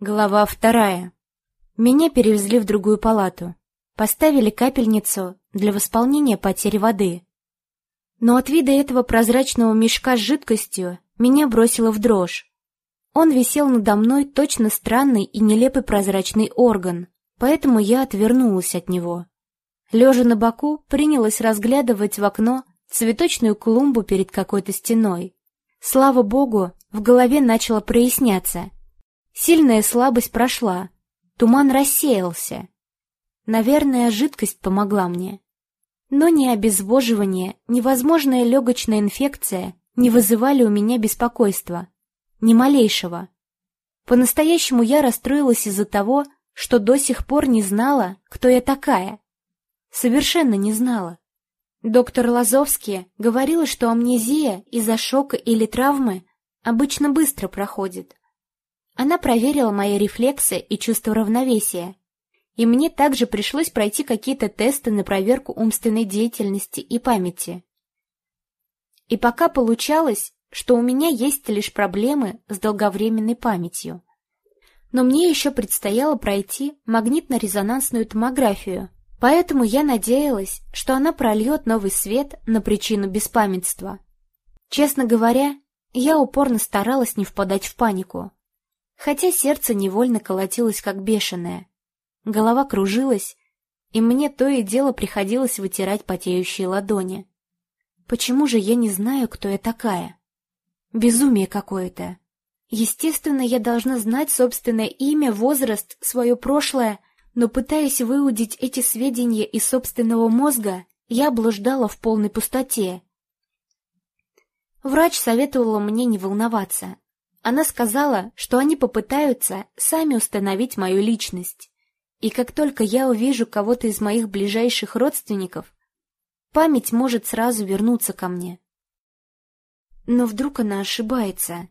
Глава вторая. Меня перевезли в другую палату. Поставили капельницу для восполнения потери воды. Но от вида этого прозрачного мешка с жидкостью меня бросило в дрожь. Он висел надо мной точно странный и нелепый прозрачный орган, поэтому я отвернулась от него. Лежа на боку, принялась разглядывать в окно цветочную клумбу перед какой-то стеной. Слава богу, в голове начало проясняться. Сильная слабость прошла, туман рассеялся. Наверное, жидкость помогла мне. Но ни обезвоживание, ни возможная легочная инфекция не вызывали у меня беспокойства. Ни малейшего. По-настоящему я расстроилась из-за того, что до сих пор не знала, кто я такая. Совершенно не знала. Доктор Лазовский говорила, что амнезия из-за шока или травмы обычно быстро проходит. Она проверила мои рефлексы и чувство равновесия. И мне также пришлось пройти какие-то тесты на проверку умственной деятельности и памяти. И пока получалось, что у меня есть лишь проблемы с долговременной памятью. Но мне еще предстояло пройти магнитно-резонансную томографию, поэтому я надеялась, что она прольет новый свет на причину беспамятства. Честно говоря, я упорно старалась не впадать в панику хотя сердце невольно колотилось как бешеное. Голова кружилась, и мне то и дело приходилось вытирать потеющие ладони. Почему же я не знаю, кто я такая? Безумие какое-то. Естественно, я должна знать собственное имя, возраст, свое прошлое, но пытаясь выудить эти сведения из собственного мозга, я блуждала в полной пустоте. Врач советовала мне не волноваться, она сказала, что они попытаются сами установить мою личность. И как только я увижу кого-то из моих ближайших родственников, память может сразу вернуться ко мне. Но вдруг она ошибается.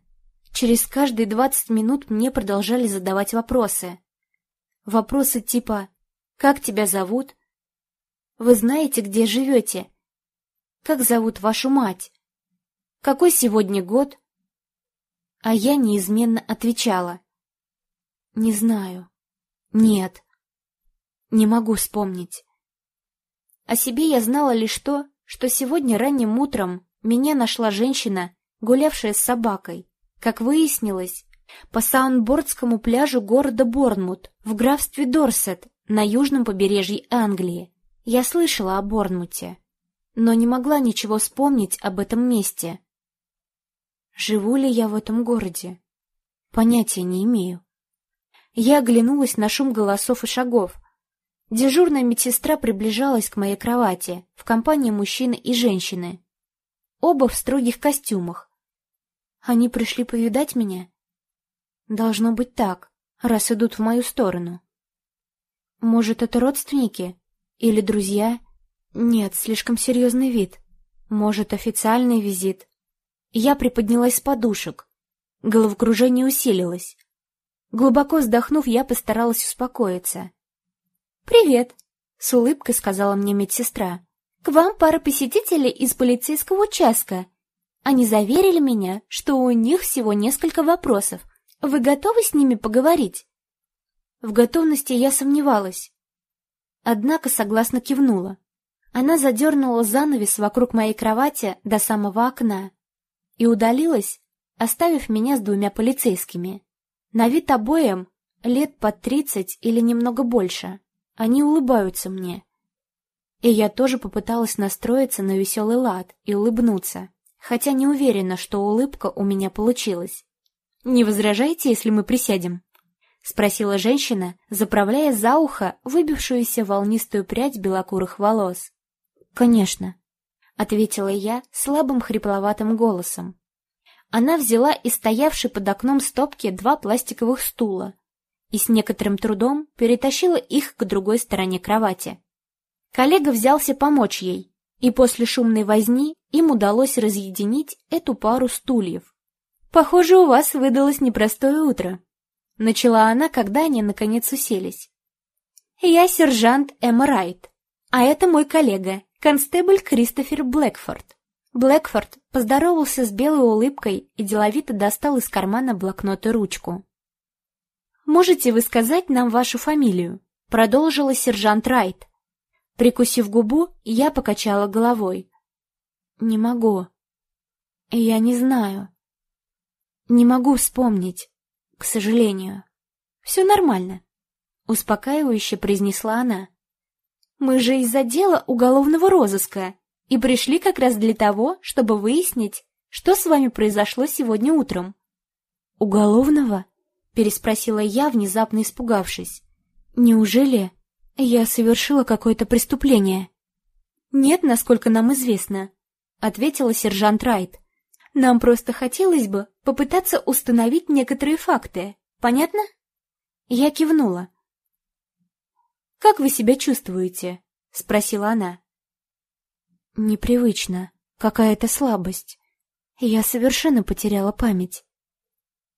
Через каждые двадцать минут мне продолжали задавать вопросы. Вопросы типа «Как тебя зовут?» «Вы знаете, где живете?» «Как зовут вашу мать?» «Какой сегодня год?» А я неизменно отвечала. Не знаю. Нет. Не могу вспомнить. О себе я знала лишь то, что сегодня ранним утром меня нашла женщина, гулявшая с собакой. Как выяснилось, по Саунбордскому пляжу города Борнмут в графстве Дорсет на южном побережье Англии. Я слышала о Борнмуте, но не могла ничего вспомнить об этом месте. Живу ли я в этом городе? Понятия не имею. Я оглянулась на шум голосов и шагов. Дежурная медсестра приближалась к моей кровати в компании мужчины и женщины. Оба в строгих костюмах. Они пришли повидать меня? Должно быть так, раз идут в мою сторону. Может, это родственники? Или друзья? Нет, слишком серьезный вид. Может, официальный визит? Я приподнялась с подушек. Головокружение усилилось. Глубоко вздохнув, я постаралась успокоиться. «Привет», — с улыбкой сказала мне медсестра. «К вам пара посетителей из полицейского участка. Они заверили меня, что у них всего несколько вопросов. Вы готовы с ними поговорить?» В готовности я сомневалась. Однако согласно кивнула. Она задернула занавес вокруг моей кровати до самого окна и удалилась, оставив меня с двумя полицейскими. На вид обоим лет под тридцать или немного больше. Они улыбаются мне. И я тоже попыталась настроиться на веселый лад и улыбнуться, хотя не уверена, что улыбка у меня получилась. «Не возражаете, если мы присядем?» — спросила женщина, заправляя за ухо выбившуюся волнистую прядь белокурых волос. «Конечно», — ответила я слабым хрипловатым голосом. Она взяла из стоявшей под окном стопки два пластиковых стула и с некоторым трудом перетащила их к другой стороне кровати. Коллега взялся помочь ей, и после шумной возни им удалось разъединить эту пару стульев. «Похоже, у вас выдалось непростое утро», — начала она, когда они наконец уселись. «Я сержант Эмма Райт, а это мой коллега, Констебль Кристофер Блэкфорд. Блэкфорд поздоровался с белой улыбкой и деловито достал из кармана блокнот и ручку. «Можете вы сказать нам вашу фамилию?» — продолжила сержант Райт. Прикусив губу, я покачала головой. «Не могу. Я не знаю. Не могу вспомнить, к сожалению. Все нормально», — успокаивающе произнесла она. «Мы же из отдела уголовного розыска и пришли как раз для того, чтобы выяснить, что с вами произошло сегодня утром». «Уголовного?» — переспросила я, внезапно испугавшись. «Неужели я совершила какое-то преступление?» «Нет, насколько нам известно», — ответила сержант Райт. «Нам просто хотелось бы попытаться установить некоторые факты. Понятно?» Я кивнула. «Как вы себя чувствуете?» — спросила она. «Непривычно. Какая-то слабость. Я совершенно потеряла память.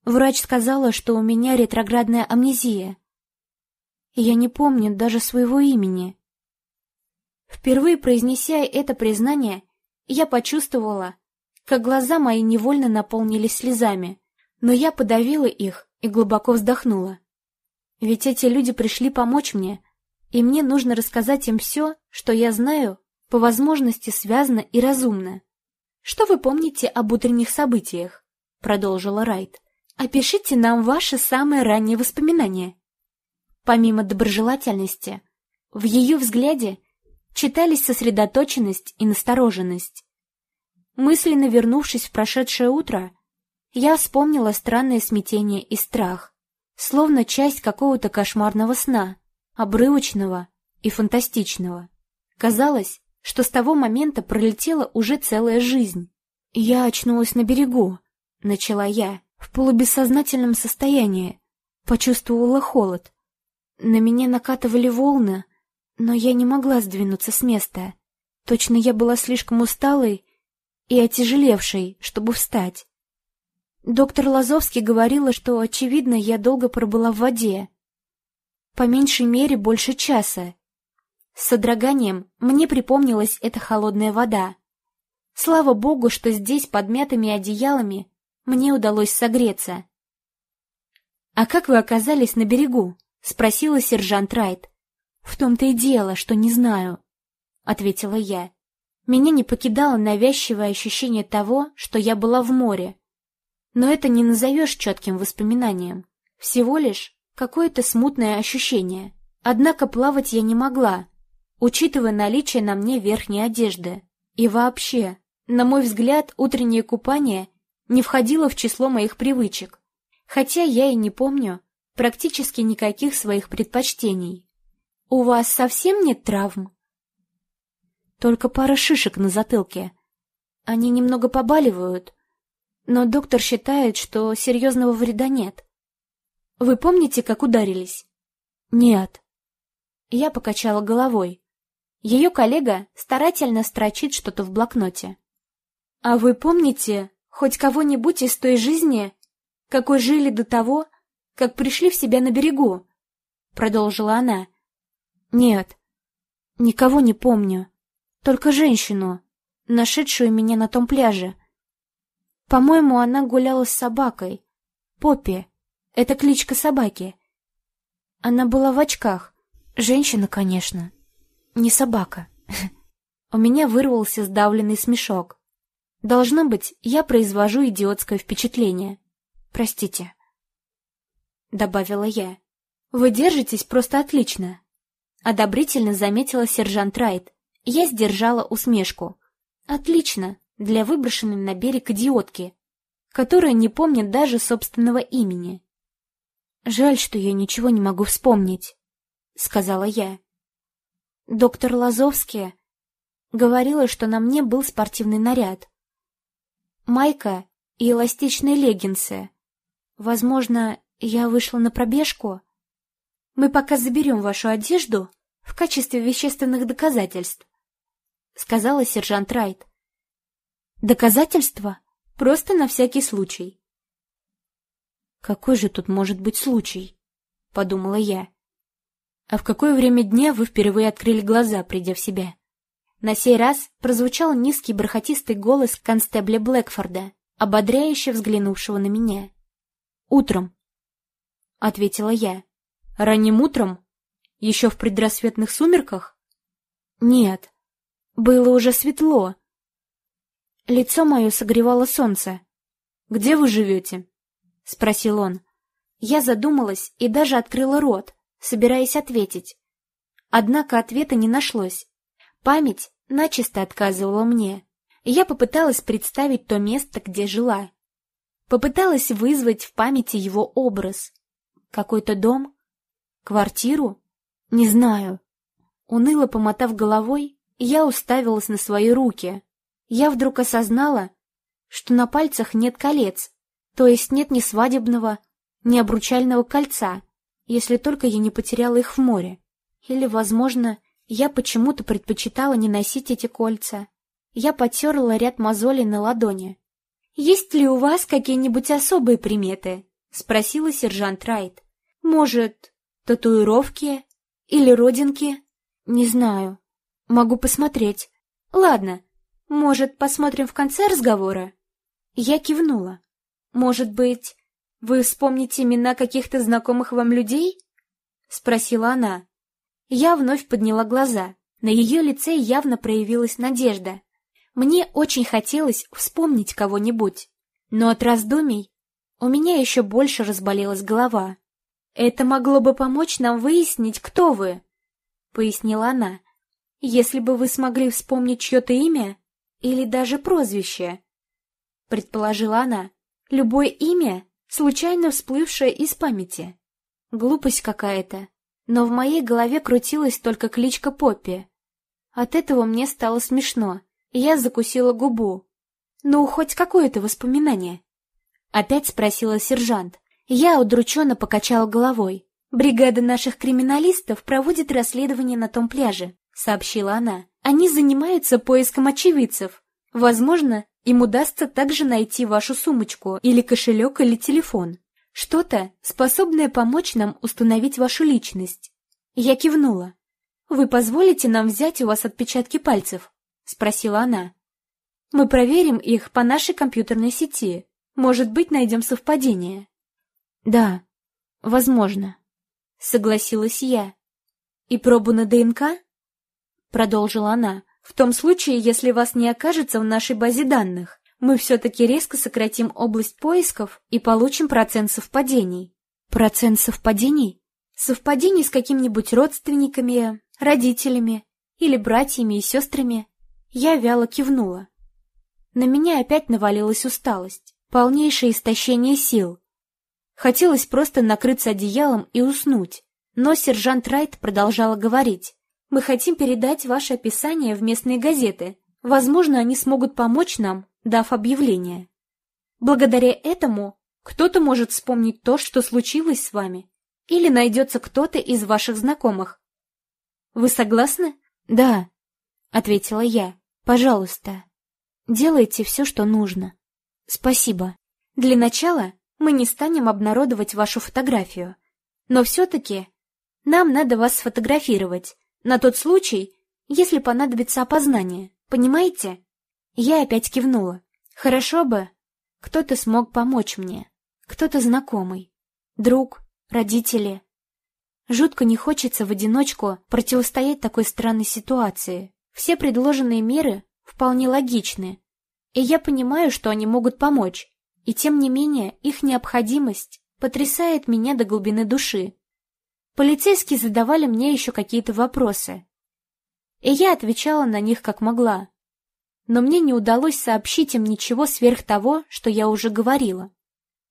Врач сказала, что у меня ретроградная амнезия. Я не помню даже своего имени. Впервые произнеся это признание, я почувствовала, как глаза мои невольно наполнились слезами, но я подавила их и глубоко вздохнула. Ведь эти люди пришли помочь мне, и мне нужно рассказать им все, что я знаю, по возможности связано и разумно. «Что вы помните об утренних событиях?» — продолжила Райт. Опишите нам ваши самые ранние воспоминания. Помимо доброжелательности, в ее взгляде читались сосредоточенность и настороженность. Мысленно вернувшись в прошедшее утро, я вспомнила странное смятение и страх, словно часть какого-то кошмарного сна, обрывочного и фантастичного. Казалось, что с того момента пролетела уже целая жизнь. Я очнулась на берегу, начала я в полубессознательном состоянии, почувствовала холод. На меня накатывали волны, но я не могла сдвинуться с места. Точно я была слишком усталой и отяжелевшей, чтобы встать. Доктор Лазовский говорила, что, очевидно, я долго пробыла в воде. По меньшей мере больше часа. С содроганием мне припомнилась эта холодная вода. Слава богу, что здесь под мятыми одеялами мне удалось согреться. «А как вы оказались на берегу?» — спросила сержант Райт. «В том-то и дело, что не знаю», — ответила я. Меня не покидало навязчивое ощущение того, что я была в море. Но это не назовешь четким воспоминанием. Всего лишь какое-то смутное ощущение. Однако плавать я не могла, учитывая наличие на мне верхней одежды. И вообще, на мой взгляд, утреннее купание не входило в число моих привычек, хотя я и не помню практически никаких своих предпочтений. «У вас совсем нет травм?» «Только пара шишек на затылке. Они немного побаливают, но доктор считает, что серьезного вреда нет. Вы помните, как ударились?» «Нет». Я покачала головой. Ее коллега старательно строчит что-то в блокноте. «А вы помните, хоть кого-нибудь из той жизни, какой жили до того, как пришли в себя на берегу?» — продолжила она. «Нет, никого не помню, только женщину, нашедшую меня на том пляже. По-моему, она гуляла с собакой. Поппи, это кличка собаки. Она была в очках. Женщина, конечно, не собака». У меня вырвался сдавленный смешок. Должно быть, я произвожу идиотское впечатление. Простите. Добавила я. Вы держитесь просто отлично. Одобрительно заметила сержант Райт. Я сдержала усмешку. Отлично для выброшенной на берег идиотки, которая не помнит даже собственного имени. Жаль, что я ничего не могу вспомнить, сказала я. Доктор Лазовский говорила, что на мне был спортивный наряд майка и эластичные леггинсы. Возможно, я вышла на пробежку? Мы пока заберем вашу одежду в качестве вещественных доказательств, сказала сержант Райт. Доказательства? Просто на всякий случай. Какой же тут может быть случай? Подумала я. А в какое время дня вы впервые открыли глаза, придя в себя? На сей раз прозвучал низкий бархатистый голос констебля Блэкфорда, ободряюще взглянувшего на меня. «Утром». ответила я. Ранним утром? Еще в предрассветных сумерках? Нет, было уже светло. Лицо мое согревало солнце. «Где вы живете?» — спросил он. Я задумалась и даже открыла рот, собираясь ответить. Однако ответа не нашлось. Память начисто отказывала мне. Я попыталась представить то место, где жила. Попыталась вызвать в памяти его образ. Какой-то дом? Квартиру? Не знаю. Уныло помотав головой, я уставилась на свои руки. Я вдруг осознала, что на пальцах нет колец, то есть нет ни свадебного, ни обручального кольца, если только я не потеряла их в море. Или, возможно, я почему-то предпочитала не носить эти кольца. Я потерла ряд мозолей на ладони. «Есть ли у вас какие-нибудь особые приметы?» — спросила сержант Райт. «Может, татуировки или родинки?» «Не знаю. Могу посмотреть. Ладно, может, посмотрим в конце разговора?» Я кивнула. «Может быть, вы вспомните имена каких-то знакомых вам людей?» — спросила она. Я вновь подняла глаза. На ее лице явно проявилась надежда. Мне очень хотелось вспомнить кого-нибудь, но от раздумий у меня еще больше разболелась голова. «Это могло бы помочь нам выяснить, кто вы», — пояснила она. «Если бы вы смогли вспомнить чье-то имя или даже прозвище», — предположила она. «Любое имя, случайно всплывшее из памяти. Глупость какая-то, но в моей голове крутилась только кличка Поппи. От этого мне стало смешно. Я закусила губу. «Ну, хоть какое-то воспоминание?» Опять спросила сержант. Я удрученно покачала головой. «Бригада наших криминалистов проводит расследование на том пляже», — сообщила она. «Они занимаются поиском очевидцев. Возможно, им удастся также найти вашу сумочку или кошелек или телефон. Что-то, способное помочь нам установить вашу личность». Я кивнула. «Вы позволите нам взять у вас отпечатки пальцев?» — спросила она. «Мы проверим их по нашей компьютерной сети. Может быть, найдем совпадение». «Да, возможно», — согласилась я. «И пробу на ДНК?» — продолжила она. «В том случае, если вас не окажется в нашей базе данных, мы все-таки резко сократим область поисков и получим процент совпадений». «Процент совпадений?» «Совпадений с какими-нибудь родственниками, родителями или братьями и сестрами». Я вяло кивнула. На меня опять навалилась усталость, полнейшее истощение сил. Хотелось просто накрыться одеялом и уснуть, но сержант Райт продолжала говорить. «Мы хотим передать ваше описание в местные газеты. Возможно, они смогут помочь нам, дав объявление. Благодаря этому кто-то может вспомнить то, что случилось с вами, или найдется кто-то из ваших знакомых. Вы согласны? Да, ответила я. Пожалуйста, делайте все, что нужно. Спасибо. Для начала мы не станем обнародовать вашу фотографию. Но все-таки нам надо вас сфотографировать, на тот случай, если понадобится опознание, понимаете? Я опять кивнула. Хорошо бы кто-то смог помочь мне, кто-то знакомый, друг, родители. Жутко не хочется в одиночку противостоять такой странной ситуации. Все предложенные меры вполне логичны, и я понимаю, что они могут помочь, и тем не менее их необходимость потрясает меня до глубины души. Полицейские задавали мне еще какие-то вопросы, и я отвечала на них как могла. Но мне не удалось сообщить им ничего сверх того, что я уже говорила.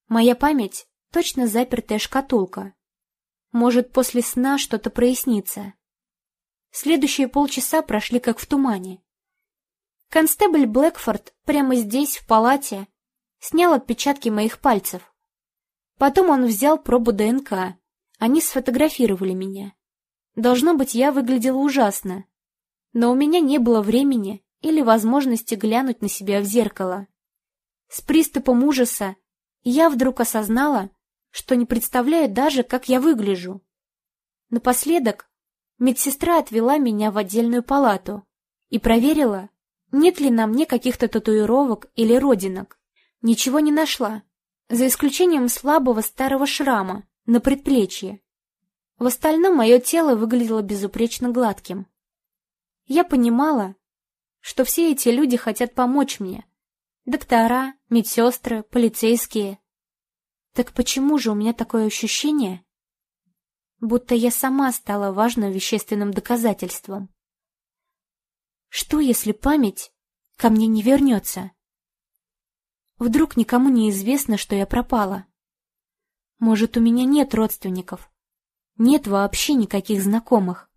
Моя память — точно запертая шкатулка. Может, после сна что-то прояснится. Следующие полчаса прошли как в тумане. Констебль Блэкфорд прямо здесь, в палате, снял отпечатки моих пальцев. Потом он взял пробу ДНК. Они сфотографировали меня. Должно быть, я выглядела ужасно. Но у меня не было времени или возможности глянуть на себя в зеркало. С приступом ужаса я вдруг осознала, что не представляю даже, как я выгляжу. Напоследок Медсестра отвела меня в отдельную палату и проверила, нет ли на мне каких-то татуировок или родинок. Ничего не нашла, за исключением слабого старого шрама на предплечье. В остальном мое тело выглядело безупречно гладким. Я понимала, что все эти люди хотят помочь мне. Доктора, медсестры, полицейские. Так почему же у меня такое ощущение, будто я сама стала важным вещественным доказательством? Что, если память ко мне не вернется? Вдруг никому не известно, что я пропала? Может, у меня нет родственников? Нет вообще никаких знакомых?